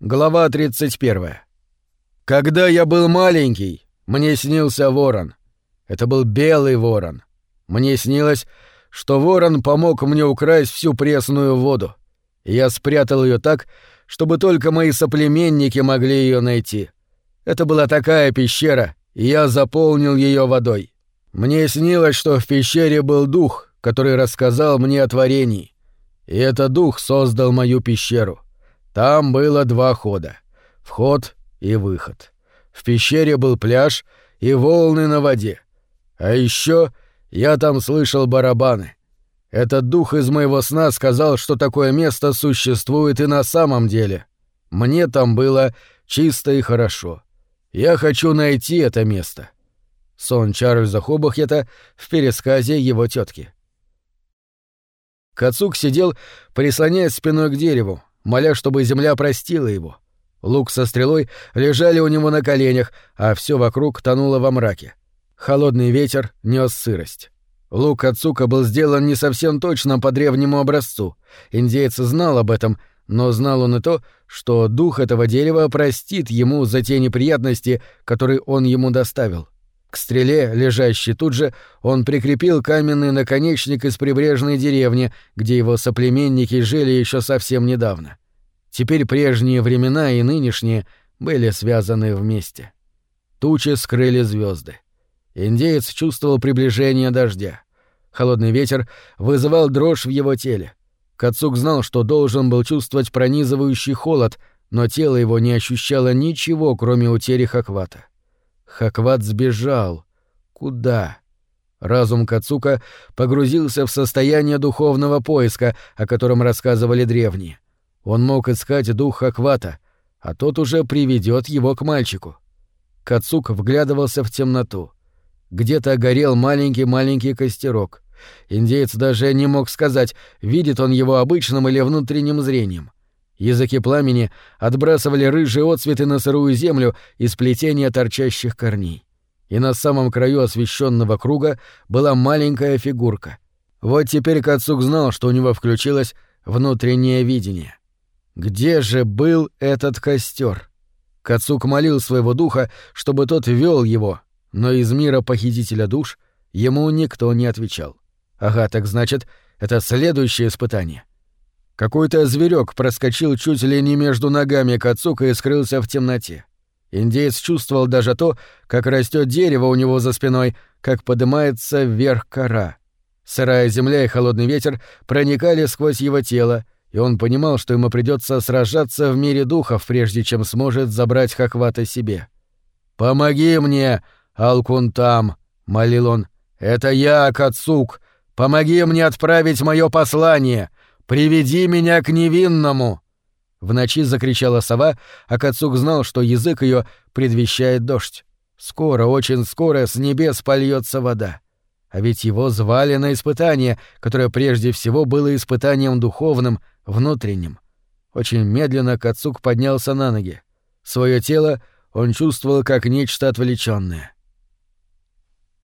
Глава 31. Когда я был маленький, мне снился ворон. Это был белый ворон. Мне снилось, что ворон помог мне украсть всю пресную воду. Я спрятал ее так, чтобы только мои соплеменники могли ее найти. Это была такая пещера, и я заполнил ее водой. Мне снилось, что в пещере был дух, который рассказал мне о творении. И этот дух создал мою пещеру. Там было два хода — вход и выход. В пещере был пляж и волны на воде. А еще я там слышал барабаны. Этот дух из моего сна сказал, что такое место существует и на самом деле. Мне там было чисто и хорошо. Я хочу найти это место. Сон Чарльза Хобахета в пересказе его тетки. Кацук сидел, прислоняясь спиной к дереву, моля, чтобы земля простила его. Лук со стрелой лежали у него на коленях, а все вокруг тонуло во мраке. Холодный ветер нес сырость. Лук Ацука был сделан не совсем точно по древнему образцу. Индеец знал об этом, но знал он и то, что дух этого дерева простит ему за те неприятности, которые он ему доставил. К стреле, лежащей тут же, он прикрепил каменный наконечник из прибрежной деревни, где его соплеменники жили еще совсем недавно. Теперь прежние времена и нынешние были связаны вместе. Тучи скрыли звезды. Индеец чувствовал приближение дождя. Холодный ветер вызывал дрожь в его теле. Кацук знал, что должен был чувствовать пронизывающий холод, но тело его не ощущало ничего, кроме утери Хаквата. Хакват сбежал. Куда? Разум Кацука погрузился в состояние духовного поиска, о котором рассказывали древние. Он мог искать дух Хаквата, а тот уже приведет его к мальчику. Кацук вглядывался в темноту. Где-то горел маленький-маленький костерок. Индеец даже не мог сказать, видит он его обычным или внутренним зрением. Языки пламени отбрасывали рыжие отцветы на сырую землю и сплетение торчащих корней. И на самом краю освещенного круга была маленькая фигурка. Вот теперь Кацук знал, что у него включилось внутреннее видение. Где же был этот костер? Кацук молил своего духа, чтобы тот вел его, но из мира похитителя душ ему никто не отвечал. Ага, так значит, это следующее испытание — какой-то зверек проскочил чуть ли не между ногами Кацука и скрылся в темноте. Индеец чувствовал даже то, как растет дерево у него за спиной, как поднимается вверх кора. Сырая земля и холодный ветер проникали сквозь его тело, и он понимал, что ему придется сражаться в мире духов, прежде чем сможет забрать Хахвата себе. «Помоги мне, Алкунтам!» — молил он. «Это я, Кацук! Помоги мне отправить мое послание! «Приведи меня к невинному!» В ночи закричала сова, а Кацук знал, что язык ее предвещает дождь. Скоро, очень скоро с небес польется вода. А ведь его звали на испытание, которое прежде всего было испытанием духовным, внутренним. Очень медленно Кацук поднялся на ноги. Своё тело он чувствовал как нечто отвлечённое.